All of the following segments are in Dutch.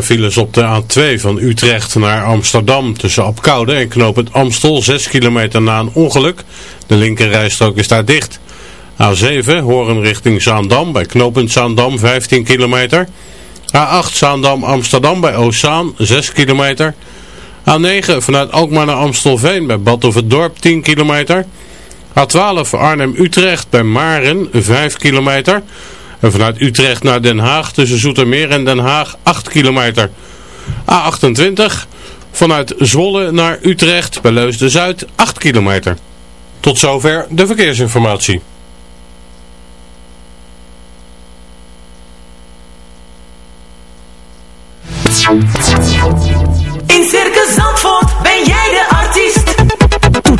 Files op de A2 van Utrecht naar Amsterdam tussen Apkoude en knooppunt Amstel 6 kilometer na een ongeluk. De linkerrijstrook is daar dicht. A7 Horen richting Zaandam bij knooppunt Zaandam 15 kilometer. A8 Zaandam Amsterdam bij Oostzaan 6 kilometer. A9 vanuit Alkmaar naar Amstelveen bij Dorp 10 kilometer. A12 Arnhem Utrecht bij Maren 5 kilometer. En vanuit Utrecht naar Den Haag tussen Zoetermeer en Den Haag 8 kilometer. A28 vanuit Zwolle naar Utrecht bij Leusden-Zuid 8 kilometer. Tot zover de verkeersinformatie.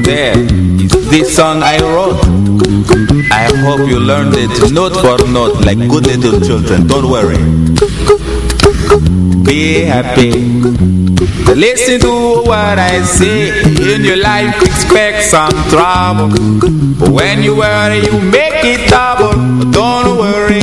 there is this song I wrote I hope you learned it note for note like good little children Don't worry. Be happy. Listen to what I say. In your life expect some trouble. When you worry you make it double. Don't worry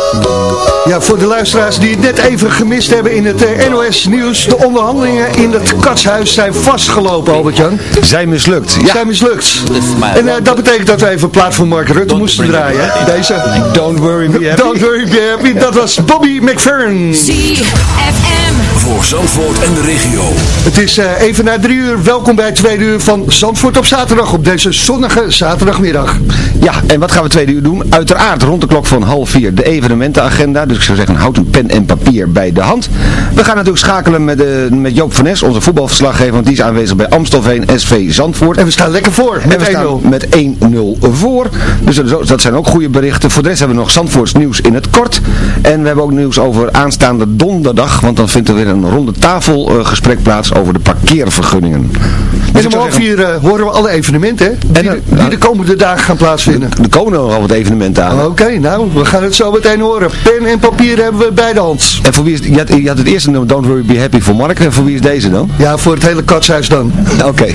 Ja, voor de luisteraars die het net even gemist hebben in het eh, NOS nieuws. De onderhandelingen in het katshuis zijn vastgelopen, Albert-Jan. Zijn mislukt. Ja. Zijn mislukt. En eh, dat betekent dat we even plaat voor Mark Rutte moesten draaien. hè? Deze. Don't worry, be happy. Don't worry, be happy. Dat was Bobby McFerrin. ZFM. Voor Zandvoort en de regio. Het is eh, even na drie uur. Welkom bij het tweede uur van Zandvoort op zaterdag. Op deze zonnige zaterdagmiddag. Ja, en wat gaan we tweede uur doen? Uiteraard rond de klok van half vier de evenementenagenda. Dus ik zou zeggen, houd een pen en papier bij de hand. We gaan natuurlijk schakelen met, uh, met Joop van Nes, onze voetbalverslaggever. Want die is aanwezig bij Amstelveen SV Zandvoort. En we staan lekker voor. En Met we staan 1-0. met 1-0 voor. Dus dat, zijn ook goede berichten. Voor de rest hebben we nog Zandvoorts nieuws in het kort. En we hebben ook nieuws over aanstaande donderdag. Want dan vindt er weer een ronde tafelgesprek plaats over de parkeervergunningen. En om half vier horen we alle evenementen hè, die, En, de, eh, die de komende dagen gaan plaatsvinden. er komen nog wel wat evenementen aan. Oké, nou, we gaan het zo meteen horen. Pen en papier hebben we bij de hand. En voor wie is, je, had, je had het eerste nummer Don't Worry Be Happy voor Mark. En voor wie is deze dan? Ja, voor het hele katshuis dan. Oké.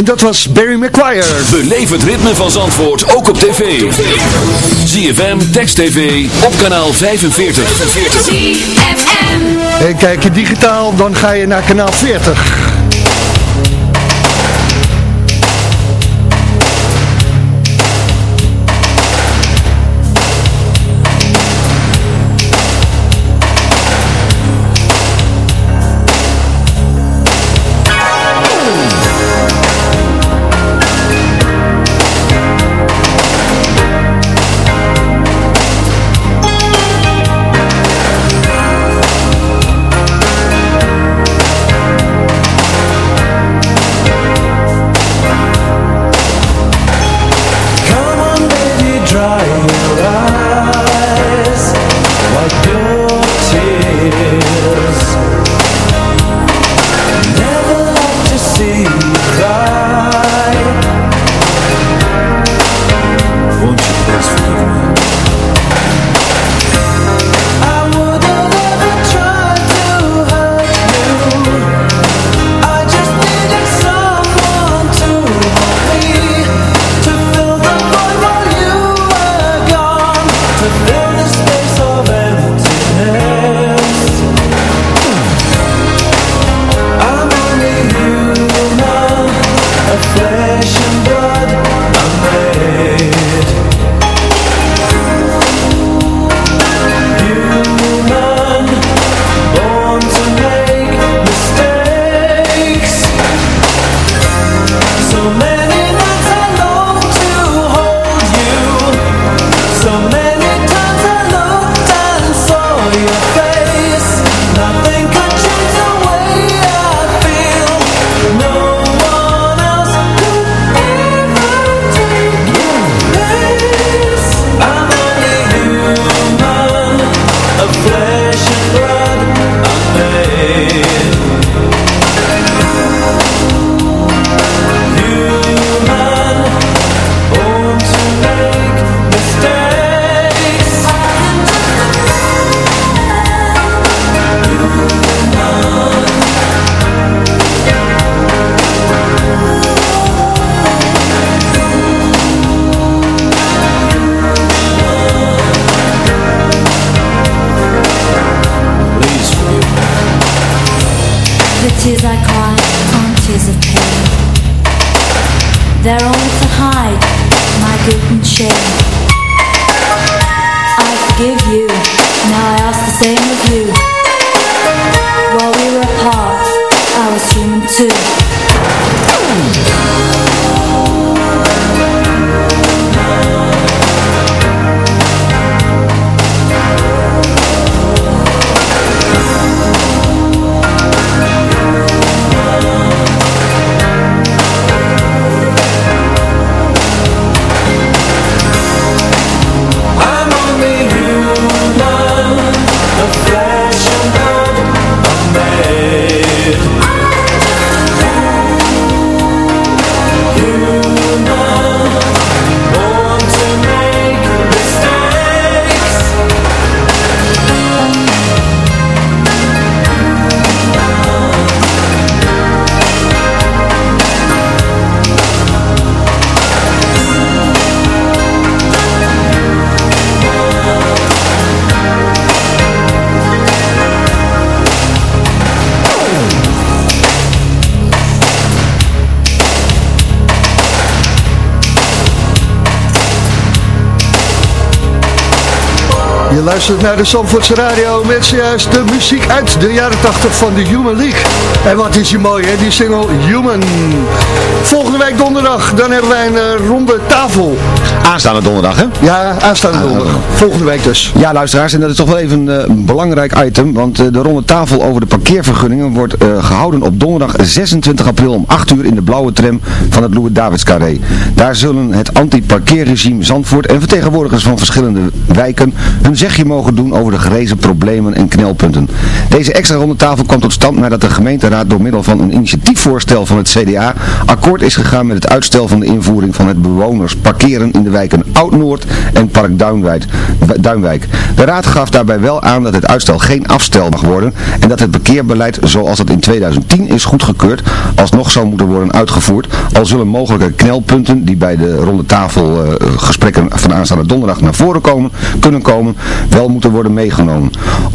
En dat was Barry McGuire. Beleef het ritme van Zandvoort ook op tv. ZFM, Text TV, op kanaal 45. ZFM. En kijk je digitaal, dan ga je naar kanaal 40. Je luistert naar de Zandvoortse Radio met zojuist de muziek uit de jaren 80 van de Human League. En wat is die mooi hè, die single Human. Volgende week donderdag, dan hebben wij een eh, ronde tafel. Aanstaande donderdag, hè? Ja, aanstaande Ah, donderdag. Volgende week dus. Ja, luisteraars, en dat is toch wel even eh, een belangrijk item, want eh, de ronde tafel over de parkeervergunningen wordt eh, gehouden op donderdag 26 april om 8 uur in de blauwe tram van het Louis Davids Carré. Daar zullen het anti-parkeerregime Zandvoort en vertegenwoordigers van verschillende wijken hun zegje mogen doen over de gerezen problemen en knelpunten. Deze extra ronde tafel kwam tot stand nadat de gemeenteraad door middel van een initiatiefvoorstel van het CDA akkoord is gegaan met het uitstel van de invoering van het bewoners parkeren in de wijken Oud-Noord en Park Duinwijk. De raad gaf daarbij wel aan dat het uitstel geen afstel mag worden en dat het parkeerbeleid zoals het in 2010 is goedgekeurd alsnog zou moeten worden uitgevoerd, al zullen mogelijke knelpunten die bij de ronde tafel eh, gesprekken van aanstaande donderdag naar voren komen, kunnen komen, wel moeten worden meegenomen.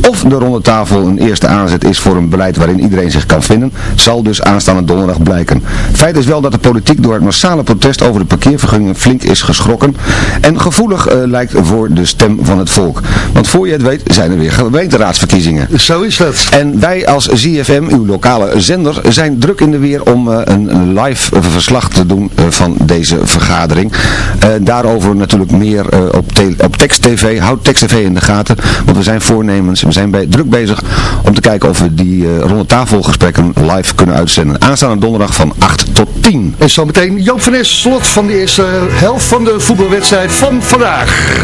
Of de ronde tafel een eerste aanzet is voor een beleid waarin iedereen zich kan vinden, zal dus aanstaande donderdag blijken. Feit is wel dat de politiek door het massale protest over de parkeervergunningen flink is geschrokken en gevoelig eh, lijkt voor de stem van het volk. Want voor je het weet zijn er weer gemeenteraadsverkiezingen. Zo is dat. En wij als ZFM, uw lokale zender, zijn druk in de weer om eh, een, live verslag te doen eh, van deze vergadering. Daarover natuurlijk meer op, op Text TV. Houd Text TV in de gaten, want we zijn voornemens, we zijn bij, druk bezig om te kijken of we die eh ronde tafelgesprekken live kunnen uitzenden. Aanstaande donderdag van 8 tot 10. En zometeen Joop van Es, slot van de eerste helft van de voetbalwedstrijd van vandaag.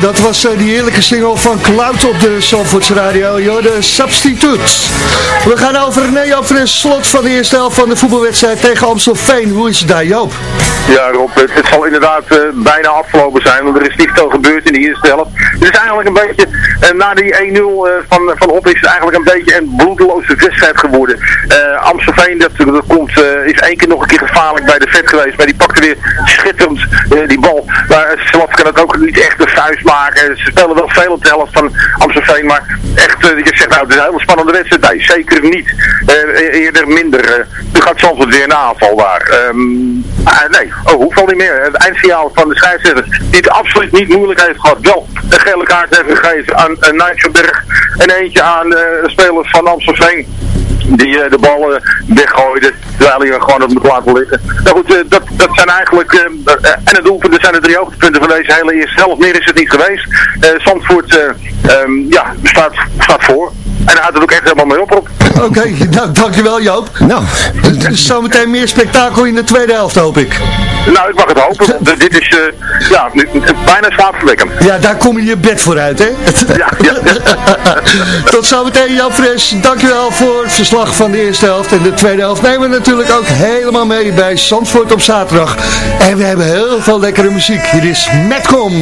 Dat was eh, die heerlijke single van Cloud op de Zandvoorts Radio. Joh, de Substitute. We gaan over naar Joop Fres, slot van de eerste helft van de voetbalwedstrijd tegen Amstelveen. Hoe is het daar, Joop? Ja Rob, het, zal inderdaad eh, bijna afgelopen zijn, want er is niet veel gebeurd in de eerste helft. Het is eigenlijk een beetje, eh, na die 1-0 eh, van, van op is het eigenlijk een beetje een bloedeloze wedstrijd geworden. Amstelveen, dat, komt, is één keer nog een keer gevaarlijk bij de vet geweest, maar die pakte weer schitterend die bal. Maar Slot kan het ook niet echt een vuist maken. Ze spelen wel veel op de helft van Amstelveen, maar echt, je zegt nou, het is een hele spannende wedstrijd. Zeker niet. Eh, eerder minder. nu gaat Zandvoort weer de aanval daar. Ehm, ah, nee, oh, hoeveel niet meer. Het eindsignaal van de scheidsrechter, die het absoluut niet moeilijk heeft gehad. Wel een gele kaart heeft gegeven aan uh, Nijtsenberg en eentje aan eh, de spelers van Amstelveen die eh, de bal eh, weggooide, terwijl hij gewoon op moet laten liggen. Nou goed, eh, dat, dat zijn eigenlijk, en het doelpunt, dat zijn de drie hoogtepunten van deze hele eerste helft. Meer is het niet geweest. Eh Zandvoort, eh, ehm, ja, staat, staat voor. En hij houdt het ook echt helemaal mee op, Rob. Oké, nou, dankjewel Joop. Nou, Dus zometeen meer spektakel in de tweede helft, hoop ik. Nou, ik mag het hopen, dit is, eh, ja, bijna slaapverwekkend. Ja, daar kom je je bed voor uit, hè? Ja, ja. Tot zometeen, Jan Fres. Dankjewel voor het verslag van de eerste helft. En de tweede helft nemen we natuurlijk ook helemaal mee bij Zandvoort op zaterdag. En we hebben heel veel lekkere muziek. Hier is Metcom.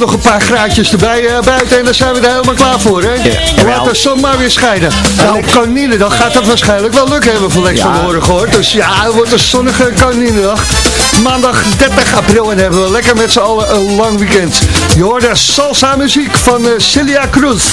Nog een paar graadjes erbij eh, buiten en dan zijn we er helemaal klaar voor, hè? Ja, Laat de zon maar weer schijnen. Nou, Koninginnedag gaat dat waarschijnlijk wel lukken, hebben we van Lex van Horen gehoord. Dus ja, het wordt een zonnige Koninginnedag. Maandag 30 april en hebben we lekker met z'n allen een lang weekend. Je hoort de salsa muziek van eh, Celia Cruz.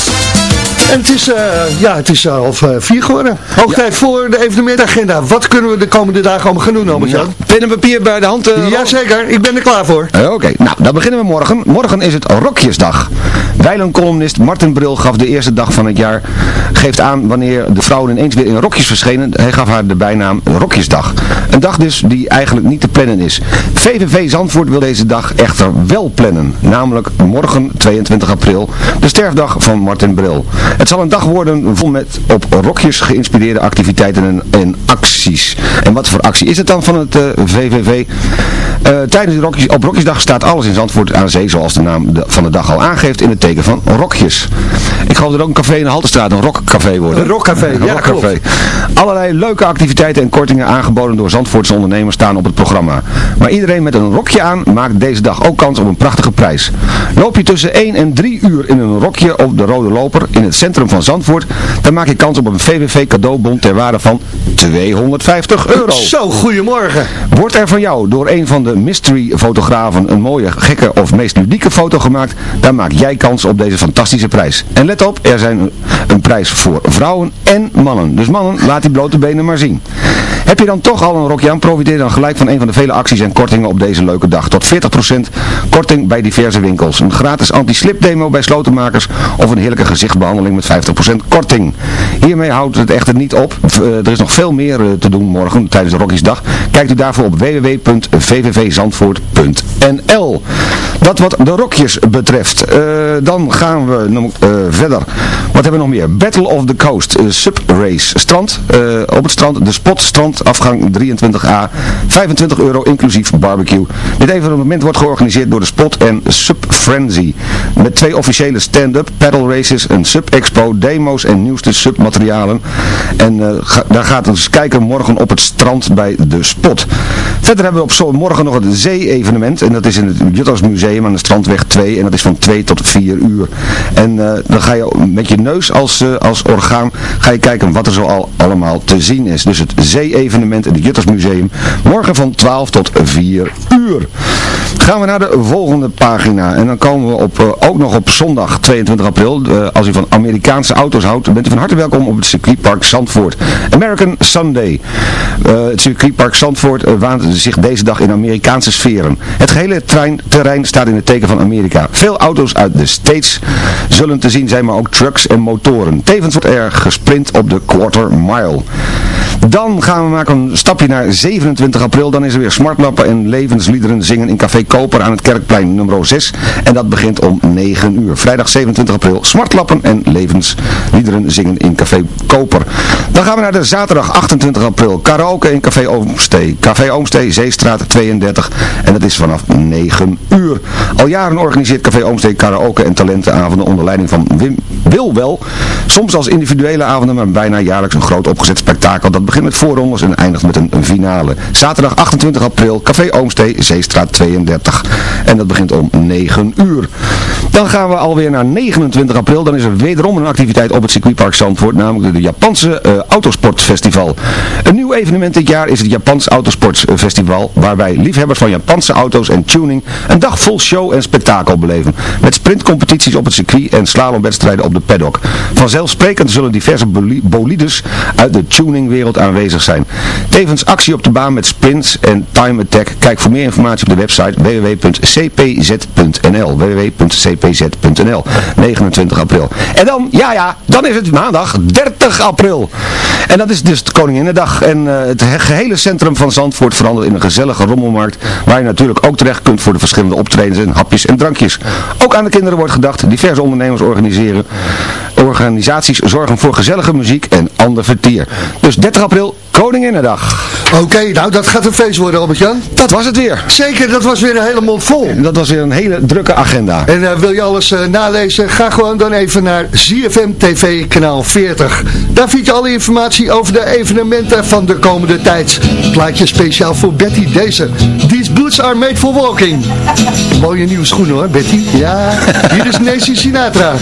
En het is, eh, ja, het is eh, half eh, vier geworden. Hoog tijd voor de evenementagenda. Wat kunnen we de komende dagen allemaal gaan doen, Albert-Jan? Nou, pen en papier bij de hand. eh, Jazeker, ik ben er klaar voor. Oké, nou dan beginnen we morgen. Morgen is het Rokjesdag. Wijlen-columnist Martin Bril gaf de eerste dag van het jaar, geeft aan wanneer de vrouwen ineens weer in rokjes verschenen. Hij gaf haar de bijnaam Rokjesdag. Een dag dus die eigenlijk niet te plannen is. VVV Zandvoort wil deze dag echter wel plannen. Namelijk morgen 22 april, de sterfdag van Martin Bril. Het zal een dag worden vol met op rokjes geïnspireerde activiteiten en, en acties. En wat voor actie is het dan van het eh, VVV? Eh, tijdens de rokjes, op Rokjesdag staat alles in Zandvoort aan zee, zoals de naam de- van de dag al aangeeft, in het teken van Rokjes. Ik geloof dat ook een café in de Haltestraat een rockcafé wordt. Een rockcafé, Een ja, rockcafé. Allerlei leuke activiteiten en kortingen aangeboden door Zandvoortse ondernemers staan op het programma. Maar iedereen met een rokje aan maakt deze dag ook kans op een prachtige prijs. Loop je tussen 1 en 3 uur in een rokje op de Rode Loper in het centrum van Zandvoort, dan maak je kans op een VVV cadeaubon ter waarde van 250 euro. Zo, goedemorgen. Wordt er van jou door een van de mystery fotografen een mooie, gekke of meest ludieke foto gemaakt, dan maak jij kans op deze fantastische prijs. En let op, er zijn een, een prijs voor vrouwen en mannen. Dus mannen, laat die blote benen maar zien. Heb je dan toch al een rokje aan, profiteer dan gelijk van een van de vele acties en kortingen op deze leuke dag. Tot 40% korting bij diverse winkels. Een gratis anti-slip demo bij slotenmakers of een heerlijke gezichtbehandeling met 50% korting. Hiermee houdt het echter niet op. Eh, er is nog veel meer eh, te doen morgen tijdens de Rokjesdag. Kijkt u daarvoor op www.vvvzandvoort.nl Dat wat de rokjes betreft. Eh, dan gaan we verder. Wat hebben we nog meer? Battle of the Coast. eh, Subrace. Strand. op het strand. De Spot Strand afgang 23A. 25 euro inclusief barbecue. Dit evenement wordt georganiseerd door de Spot en Sub Frenzy. Met twee officiële stand-up, paddle races, een sub-expo, demo's en nieuwste submaterialen. En eh, daar gaat dus kijken morgen op het strand bij de Spot. Verder hebben we op morgen nog het zee-evenement. En dat is in het Juttersmuseum Museum aan de Strandweg 2. En dat is van 2 tot 4 uur. En eh, dan ga je met je neus als, eh, als orgaan ga je kijken wat er zo al allemaal te zien is. Dus het zee-evenement in het Juttersmuseum. Morgen van 12 tot 4 uur. Gaan we naar de volgende pagina. En dan komen we op, eh, ook nog op zondag 22 april. Eh, als u van Amerikaanse auto's houdt, bent u van harte welkom op het circuitpark Zandvoort. American Sunday. Eh, het circuitpark Zandvoort waant zich deze dag in Amerikaanse sferen. Het gehele terrein staat in het teken van Amerika. Veel auto's uit de States zullen te zien zijn, maar ook trucks en motoren. Tevens wordt er gesprint op de quarter mile. Dan gaan we maken een stapje naar 27 april. Dan is er weer smartlappen en levensliederen zingen in Café Koper aan het Kerkplein nummer 6. En dat begint om 9 uur. Vrijdag 27 april smartlappen en levensliederen zingen in Café Koper. Dan gaan we naar de zaterdag 28 april. Karaoke in Café Oomstee. Café Oomstee, Zeestraat 32. En dat is vanaf 9 uur. Al jaren organiseert Café Oomstee karaoke en talentenavonden onder leiding van Wim Wilwel. Soms als individuele avonden, maar bijna jaarlijks een groot opgezet spektakel. Dat begint met voorrondes en eindigt met een finale. Zaterdag 28 april, Café Oomstee, Zeestraat 32. En dat begint om 9 uur. Dan gaan we alweer naar 29 april. Dan is er wederom een activiteit op het circuitpark Zandvoort, namelijk de Japanse eh, Autosportfestival. Een nieuw evenement dit jaar is het Japans Autosportfestival, waarbij liefhebbers van Japanse auto's en tuning een dag vol show en spektakel beleven. Met sprintcompetities op het circuit en slalomwedstrijden op de paddock. Vanzelfsprekend zullen diverse boli- bolides uit de tuningwereld aanwezig zijn. Tevens actie op de baan met sprints en time attack. Kijk voor meer informatie op de website www.cpz.nl www.cpz.nl 29 april. En dan, ja ja, dan is het maandag 30 april. En dat is dus de Koninginnedag. En eh, het he- gehele centrum van Zandvoort verandert in een gezellige rommelmarkt. Waar je natuurlijk ook terecht kunt voor de verschillende optredens en hapjes en drankjes. Ook aan de kinderen wordt gedacht. Diverse ondernemers organiseren. Organisaties zorgen voor gezellige muziek en ander vertier. Dus 30 april, Koninginnedag. Oké, nou dat gaat een feest worden Albert-Jan. Dat was het weer. Zeker, dat was weer een hele mond vol. Dat was weer een hele drukke agenda. En eh, wil je alles eh, nalezen? Ga gewoon dan even naar ZFM TV kanaal 40. Daar vind je alle informatie over de evenementen van de komende tijd. Plaatje speciaal voor Betty deze. These boots are made for walking. Mooie nieuwe schoenen hoor, Betty. Ja, hier is Nancy Sinatra.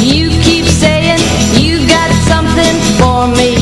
You keep saying you got something for me.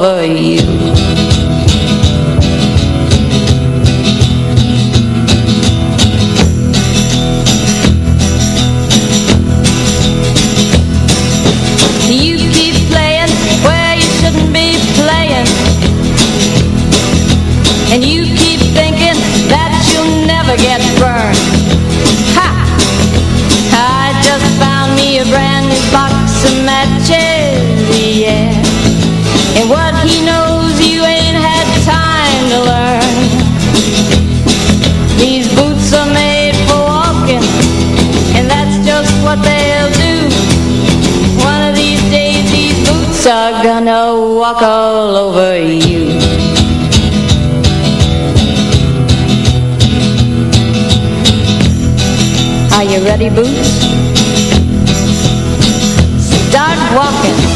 gonna walk all over you. Are you ready, Boots? Start walking.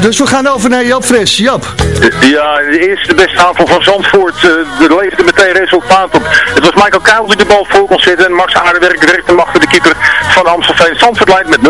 Dus we gaan over naar Jap Fres. Jap. Ja, de eerste beste aanval van Zandvoort. eh er leefde meteen resultaat op. Het was Michael Kuil die de bal voor kon zetten. En Max Aardewerk werkte hem achter de keeper van Amstelveen. Zandvoort leidt met 0-2.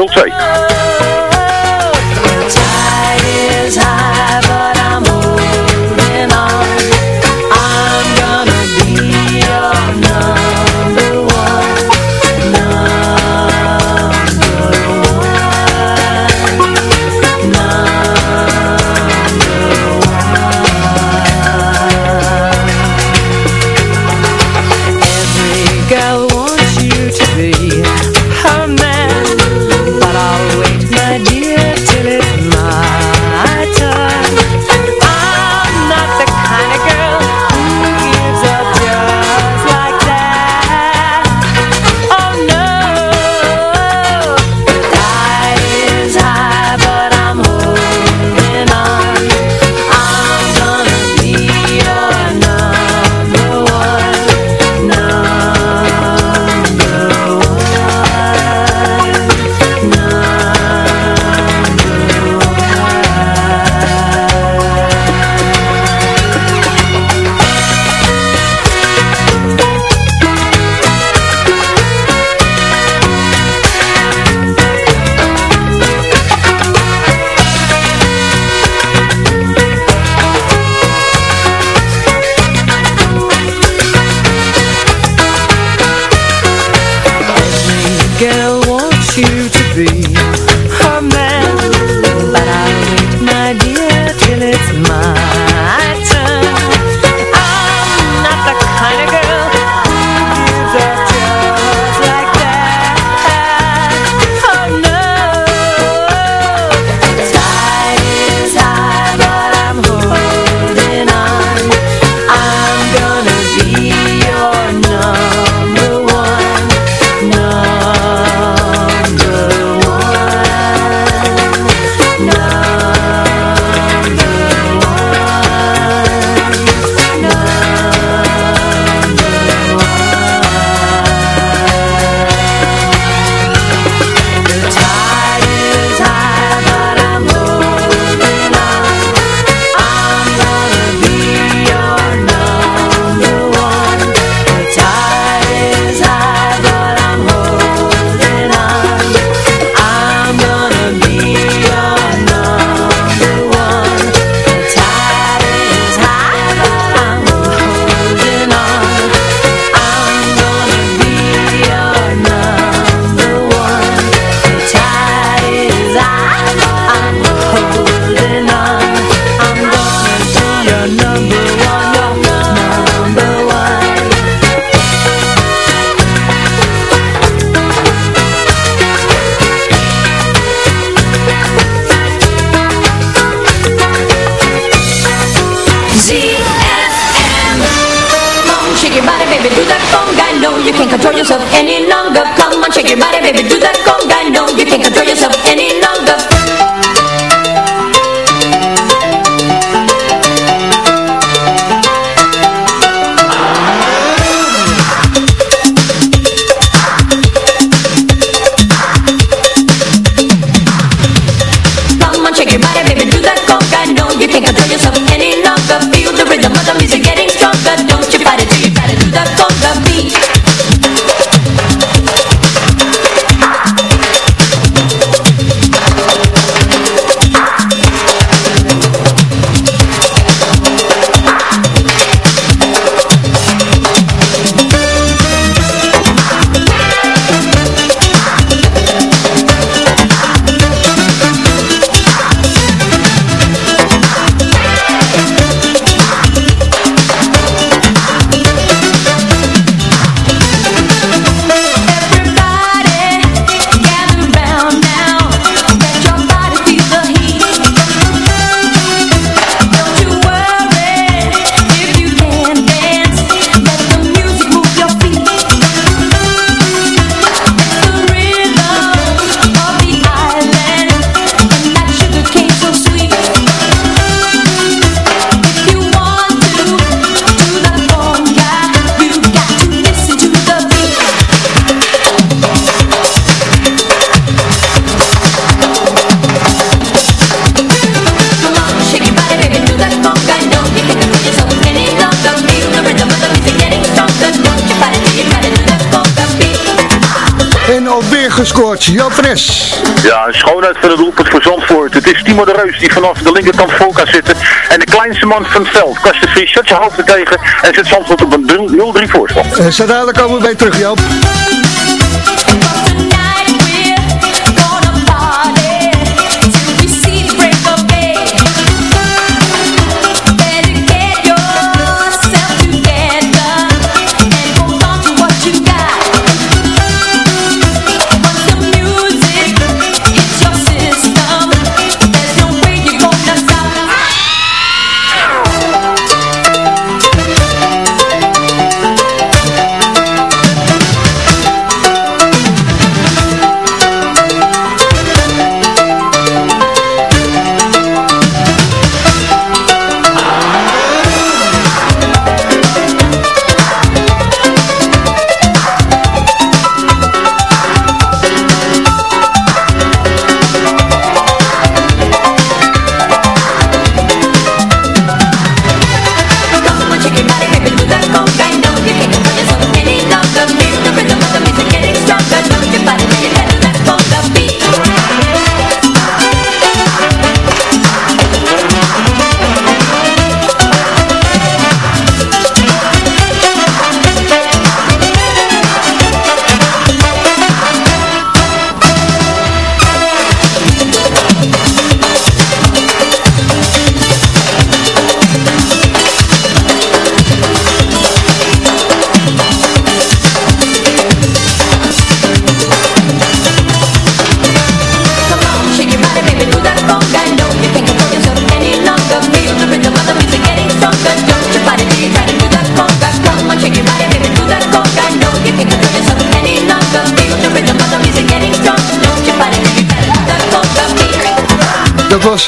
gescoord. Joop Fres. Ja, een schoonheid van het doelpunt voor Zandvoort. Het is Timo de Reus die vanaf de linkerkant voor kan zitten. En de kleinste man van het veld, Kastje Fries, zet zijn hoofd tegen en zet Zandvoort op een 0-3 voorstand. Uh, zo dadelijk komen we bij terug, Joop.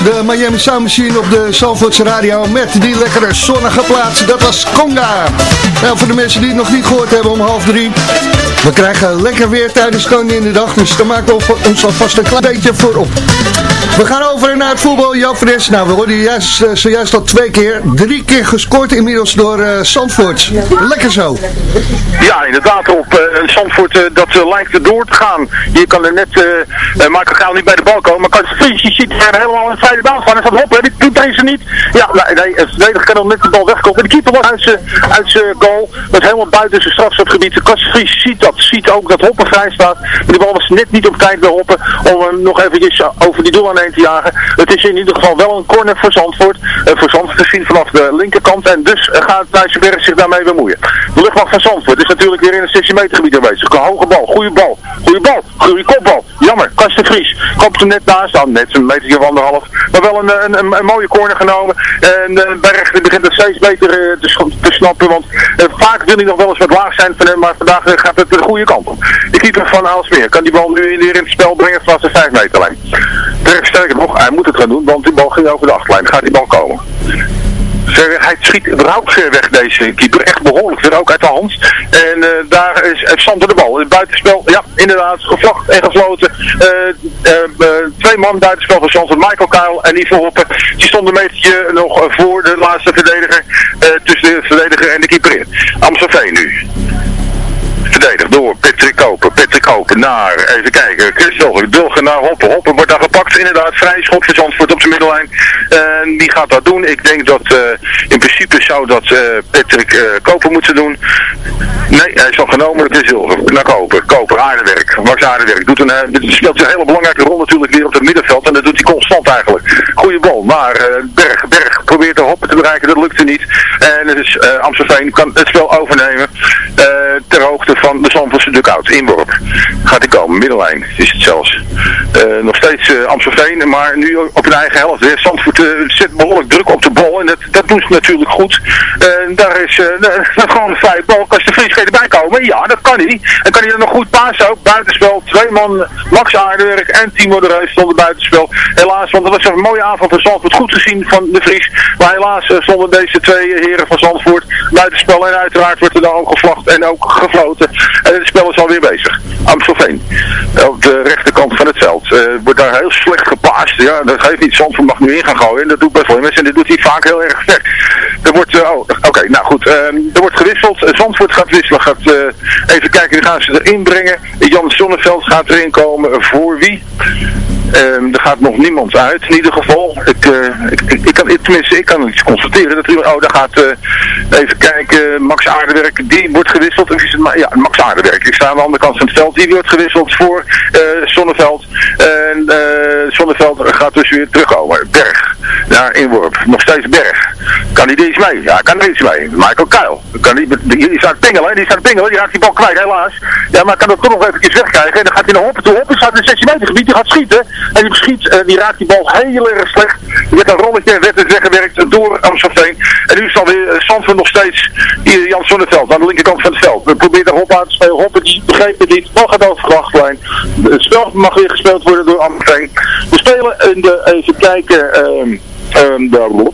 De Miami Sound Machine op de Zandvoortse radio met die lekkere zonnige plaats. Dat was Conga. Nou, voor de mensen die het nog niet gehoord hebben om half drie. We krijgen lekker weer tijdens Koninginnedag, dus daar maken we ons alvast een klein beetje voor op. We gaan over naar het voetbal. Fres, nou we hoorden juist, eh, zojuist al twee keer, drie keer gescoord inmiddels door eh Zandvoort. Lekker zo. Ja, inderdaad op uh, Zandvoort, dat lijkt door te gaan. Je kan er net, uh, Michael Gaal niet bij de bal komen, maar kan je ziet er helemaal in de vrije van. En van hoppen, dit doet deze niet. Ja, nee, het verdediger kan dan net de bal wegkomen. De keeper was uit zijn goal, was helemaal buiten zijn strafschopgebied. De Vries ziet dat, ziet ook dat Hoppen vrij staat. Maar die bal was net niet op tijd bij Hoppen om hem nog eventjes over die doel aan heen te jagen. Het is in ieder geval wel een corner voor Zandvoort. Uh, voor Zandvoort gezien vanaf de linkerkant. En dus gaat Nijsselberg zich daarmee bemoeien. De luchtmacht van Zandvoort is natuurlijk weer in het 16 meter gebied aanwezig. Een hoge bal, goede bal, goede bal, goede kopbal. Jammer, Kasten Vries komt er net naast aan, net een metertje of anderhalf. Maar wel een, een, een, mooie corner genomen. En uh, Berg begint het steeds beter uh, te, te, snappen, want uh, vaak wil hij nog wel eens wat laag zijn van hem, maar vandaag gaat het de goede kant op. De keeper van Aalsmeer kan die bal nu weer in het spel brengen vanaf de 5 meterlijn. Sterker nog, hij moet het gaan doen, want die bal ging over de achterlijn. Gaat die bal komen. Hij schiet überhaupt ver weg deze keeper. Echt behoorlijk ver ook uit de hand. En uh, daar is, heeft Sander de bal. Het buitenspel, ja inderdaad, gevlacht en gefloten. Twee man buitenspel van Sander. Michael Kuil en Ivo Hoppen. Die stonden een metertje nog voor de laatste verdediger. tussen de verdediger en de keeper in. Nu verdedigd door Patrick Koper naar, even kijken, Christophe Dulgen naar Hoppen. Hoppen wordt daar gepakt, inderdaad, vrij schot voor Zandvoort op de middellijn. En die gaat dat doen. Ik denk dat, uh, in principe zou dat uh, Patrick uh, Koper moeten doen. Nee, hij is al genomen, het is Dulgen. Naar Koper. Koper, aardewerk. Max aardewerk. Doet een, speelt een hele belangrijke rol natuurlijk weer op het middenveld. En dat doet hij constant eigenlijk. Goeie bal, maar Berg, Berg probeert de Hoppen te bereiken, dat lukte niet. En is, Amstelveen kan het spel overnemen. ter hoogte van de Zandvoortse dugout. Inworp. Gaat hij komen. Middellijn is het zelfs. Uh, nog steeds Amstelveen, maar nu op hun eigen helft. Weer. Zandvoort zet behoorlijk druk op de bal. En dat, dat doen ze natuurlijk goed. Daar is gewoon een vrije bal. Als de Vries erbij komen, ja, dat kan hij. En kan hij dan nog goed pasen ook. Buitenspel. Twee man, Max Aardewerk en Timo de Reus stonden buitenspel. Helaas, want dat was een mooie avond van Zandvoort. Goed gezien van de Vries. Maar helaas stonden deze twee heren van Zandvoort buitenspel. En uiteraard wordt er dan ook gevlacht en ook gefloten. En het spel is alweer bezig. Amstelveen. Op de rechterkant van het veld. Uh, wordt daar heel slecht gepaast. Ja, dat geeft niet. Zandvoort mag nu in gaan gooien. En dat doet best wel mensen. En dat doet hij vaak heel erg sterk. Er wordt, oh, oké, nou goed. Uh, er wordt gewisseld. Zandvoort gaat wisselen. Gaat even kijken. Die gaan ze erin brengen. Jan Zonneveld gaat erin komen. Voor wie? Um, er gaat nog niemand uit, in ieder geval. Ik, uh, ik, ik, ik, kan, tenminste, ik kan iets constateren. Dat er, oh, daar gaat, uh, even kijken, Max Aardewerk, die wordt gewisseld. Is het, ja, Max Aardewerk. Ik sta aan de andere kant van het veld. Die wordt gewisseld voor uh, Zonneveld. En Zonneveld gaat dus weer terugkomen. Berg, naar Inworp. Nog steeds Berg. Kan hij er mee? Ja, kan er iets mee. Michael Kuil. Die, die, die staat pingelen, die staat pingelen. Die raakt die bal kwijt, helaas. Ja, maar kan dat toch nog eventjes wegkrijgen. En dan gaat hij naar Hoppen toe. Hoppen staat in het 16 meter gebied. Die gaat schieten. En die schiet, uh, die raakt die bal heel erg slecht. Er werd een rolletje en werd het weggewerkt door Amstelveen. En nu is dan weer uh, nog steeds hier Jan Sonneveld aan de linkerkant van het veld. We proberen Hop aan te spelen. Hoppen die begreep het niet. Gaat over de achterlijn. Het spel mag weer gespeeld worden door Amstelveen. We spelen in de, even kijken, um, um, de,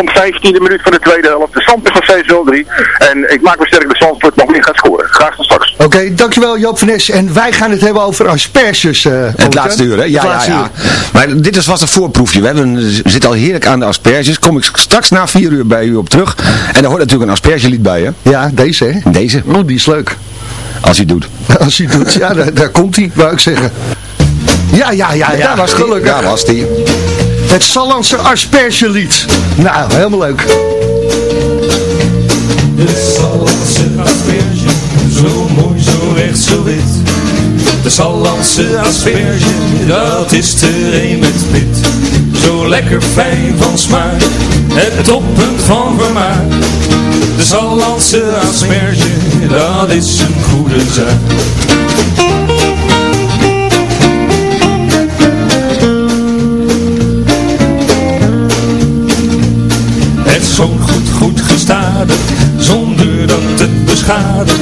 om 15e minuut van de tweede helft. De Zandvoort van 7-0-3. En ik maak me sterk dat Zandvoort nog meer gaat scoren. Graag tot straks. Oké, okay, dankjewel Joop van Nes. En wij gaan het hebben over asperges. Uh, het laatste uur, hè? Ja, ja, ja. Maar dit is vast een voorproefje. We, hebben, we zitten al heerlijk aan de asperges. Kom ik straks na 4 uur bij u op terug. En daar hoort natuurlijk een aspergelied bij, hè? Ja, deze, hè? Deze. Oh, die is leuk. Als hij doet. Als hij doet, ja, daar, daar komt hij, wou ik zeggen. Ja, ja, ja, ja. Daar was hij. Daar was hij. Het Sallandse aspergelied. Nou, helemaal leuk. Het Sallandse asperge, zo mooi, zo echt, zo wit. De Sallandse asperge, dat is te een met wit. Zo lekker fijn van smaak, het toppunt van vermaak. De Sallandse asperge, dat is een goede zaak. Goed, zonder dat het beschadigt.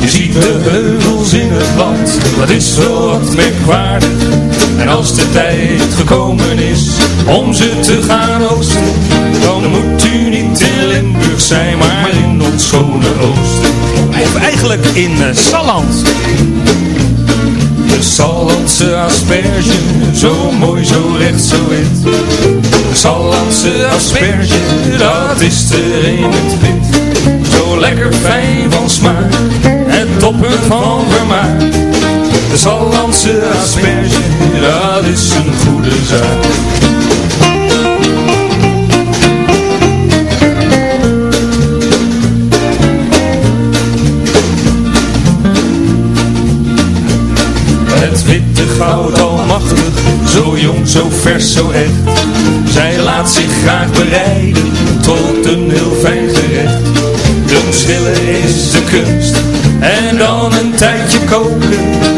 Je ziet de heuvels in het land, dat is wel wat merkwaardig. En als de tijd gekomen is om ze te gaan oogsten, dan moet u niet in Limburg zijn, maar in ons schone oosten. Of eigenlijk in uh, Salland. De Sallandse asperge, zo mooi, zo recht, zo wit. De Sallandse asperge, dat is de een met wit. Zo lekker fijn van smaak, het toppen van vermaak. De Sallandse asperge, dat is een goede zaak. Het witte goud almachtig, zo jong, zo vers, zo echt. Zij laat zich graag bereiden tot een heel fijn gerecht. Doen schillen is de kunst en dan een tijdje koken.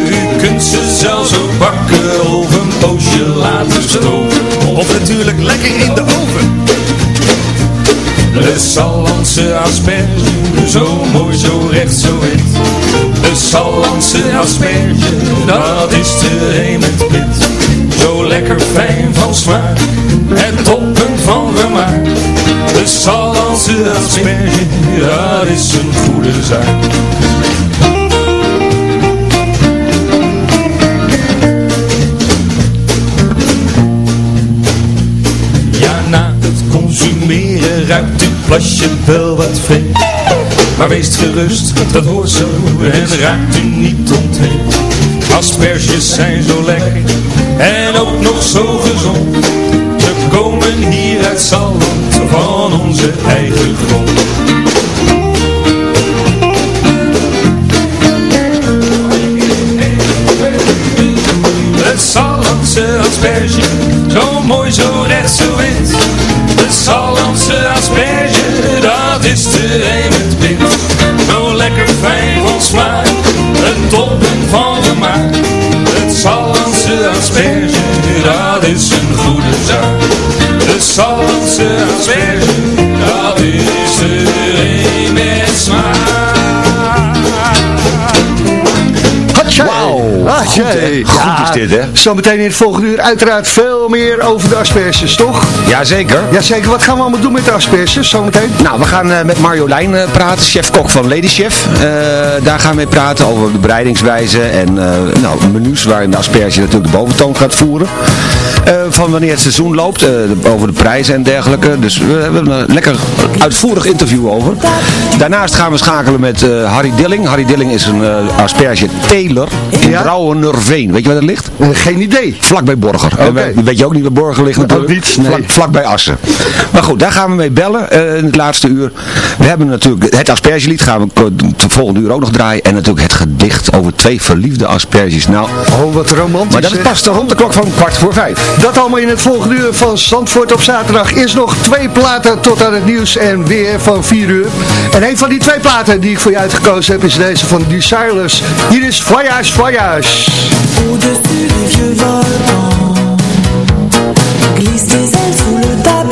U kunt ze zelfs ook bakken of een poosje laten stoken. Of natuurlijk lekker in de oven. De Sallandse asperge, zo mooi, zo recht, zo wit. De Sallandse asperge, dat is de een. Zo lekker fijn van smaak, het toppen van vermaak. De Sallandse asperge, dat is een goede zaak. Ja, na het consumeren ruikt dit plasje wel wat vreemd. Maar wees gerust, dat hoort zo en raakt u niet ontheemd. Asperges zijn zo lekker en ook nog zo gezond. Ze komen hier uit Salland van onze eigen grond. Het Sallandse asperge, zo mooi, zo recht, zo wit. Asperge, Jee. Goed is dit, hè? Zometeen in het volgende uur uiteraard veel meer over de asperges, toch? Jazeker. Jazeker. Wat gaan we allemaal doen met de asperges zometeen? Nou, we gaan eh, met Marjolein eh, praten, chef-kok van Lady Chef. Eh, daar gaan we mee praten over de bereidingswijze en nou, menus waarin de asperge natuurlijk de boventoon gaat voeren. Van wanneer het seizoen loopt, over de prijzen en dergelijke. Dus we hebben een lekker uitvoerig interview over. Daarnaast gaan we schakelen met Harry Dilling. Harry Dilling is een asperge teler in Ja? Brouwenerveen. Weet je waar dat ligt? Eh, geen idee. Vlak bij Borger. En wij- weet je ook niet waar Borger ligt natuurlijk? Ook niet, nee. Vlak, vlak bij Assen. Maar goed, daar gaan we mee bellen eh, in het laatste uur. We hebben natuurlijk het aspergelied gaan we de volgende uur ook nog draaien. En natuurlijk het gedicht over twee verliefde asperges. Nou, Oh, wat romantisch. maar dat zeg. past rond de klok van kwart voor vijf. Dat allemaal in het volgende uur van Zandvoort op zaterdag. Is nog twee platen tot aan het nieuws en weer van 4 uur. En een van die twee platen die ik voor je uitgekozen heb is deze van Desireless. Hier is Voyage Voyage. Au-dessus des vieux volcans Glisse des ailes sous le tapis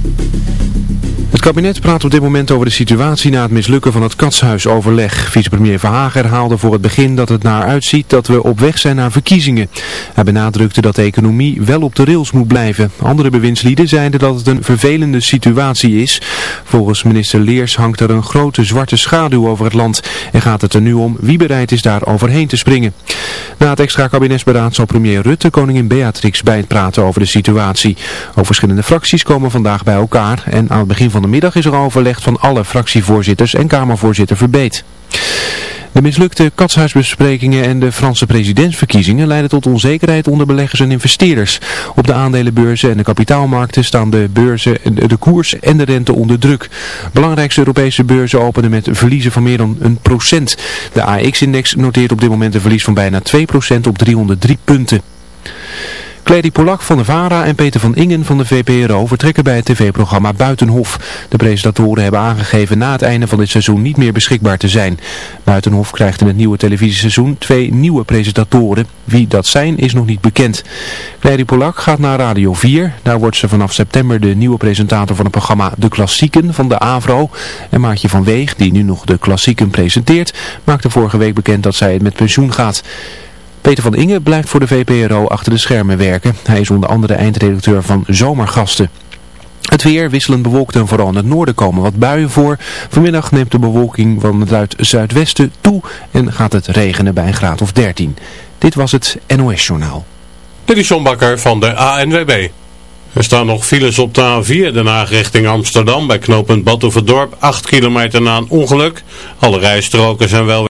Het kabinet praat op dit moment over de situatie na het mislukken van het katshuisoverleg. Vicepremier Verhagen herhaalde voor het begin dat het naar uitziet dat we op weg zijn naar verkiezingen. Hij benadrukte dat de economie wel op de rails moet blijven. Andere bewindslieden zeiden dat het een vervelende situatie is. Volgens minister Leers hangt er een grote zwarte schaduw over het land en gaat het er nu om wie bereid is daar overheen te springen. Na het extra kabinetsberaad zal premier Rutte koningin Beatrix bijpraten over de situatie. Ook verschillende fracties komen vandaag bij elkaar en aan het begin van de middag is er overlegd van alle fractievoorzitters en Kamervoorzitter Verbeet. De mislukte katshuisbesprekingen en de Franse presidentsverkiezingen leiden tot onzekerheid onder beleggers en investeerders. Op de aandelenbeurzen en de kapitaalmarkten staan de, beurzen, de koers en de rente onder druk. Belangrijkste Europese beurzen openen met verliezen van meer dan een procent. De AX-index noteert op dit moment een verlies van bijna 2% op 303 punten. Clary Polak van de VARA en Peter van Ingen van de VPRO vertrekken bij het tv-programma Buitenhof. De presentatoren hebben aangegeven na het einde van dit seizoen niet meer beschikbaar te zijn. Buitenhof krijgt in het nieuwe televisieseizoen twee nieuwe presentatoren. Wie dat zijn is nog niet bekend. Clary Polak gaat naar Radio 4. Daar wordt ze vanaf september de nieuwe presentator van het programma De Klassieken van de AVRO. En Maartje van Weeg, die nu nog De Klassieken presenteert, maakte vorige week bekend dat zij het met pensioen gaat. Peter van Inge blijft voor de VPRO achter de schermen werken. Hij is onder andere eindredacteur van Zomergasten. Het weer wisselend bewolkt en vooral in het noorden komen wat buien voor. Vanmiddag neemt de bewolking van het zuidwesten toe en gaat het regenen bij een graad of 13. Dit was het NOS Journaal. Dit is John Bakker van de ANWB. Er staan nog files op de A4, Den richting Amsterdam bij knooppunt Badhoevedorp. 8 kilometer na een ongeluk. Alle rijstroken zijn wel